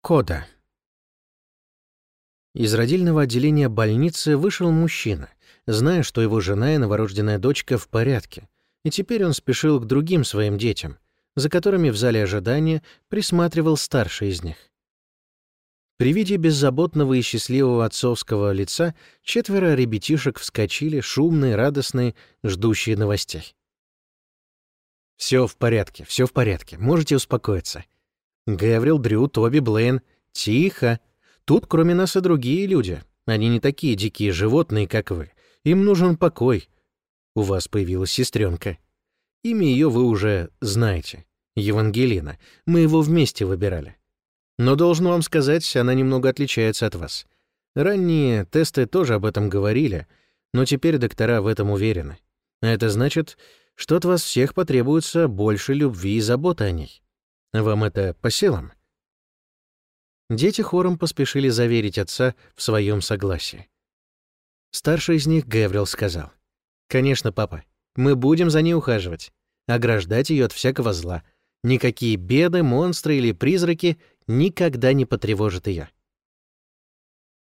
Кода. Из родильного отделения больницы вышел мужчина, зная, что его жена и новорожденная дочка в порядке, и теперь он спешил к другим своим детям, за которыми в зале ожидания присматривал старший из них. При виде беззаботного и счастливого отцовского лица четверо ребятишек вскочили, шумные, радостные, ждущие новостей. Все в порядке, все в порядке, можете успокоиться», Гэврил, Дрю, Тоби, Блейн. Тихо. Тут кроме нас и другие люди. Они не такие дикие животные, как вы. Им нужен покой. У вас появилась сестренка. Имя ее вы уже знаете. Евангелина. Мы его вместе выбирали. Но должен вам сказать, она немного отличается от вас. Ранние тесты тоже об этом говорили, но теперь доктора в этом уверены. А это значит, что от вас всех потребуется больше любви и заботы о ней. Вам это по силам?» Дети хором поспешили заверить отца в своем согласии. Старший из них, Гэврил, сказал. «Конечно, папа, мы будем за ней ухаживать, ограждать ее от всякого зла. Никакие беды, монстры или призраки никогда не потревожат ее.